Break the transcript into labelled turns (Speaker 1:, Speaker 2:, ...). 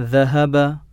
Speaker 1: ذهب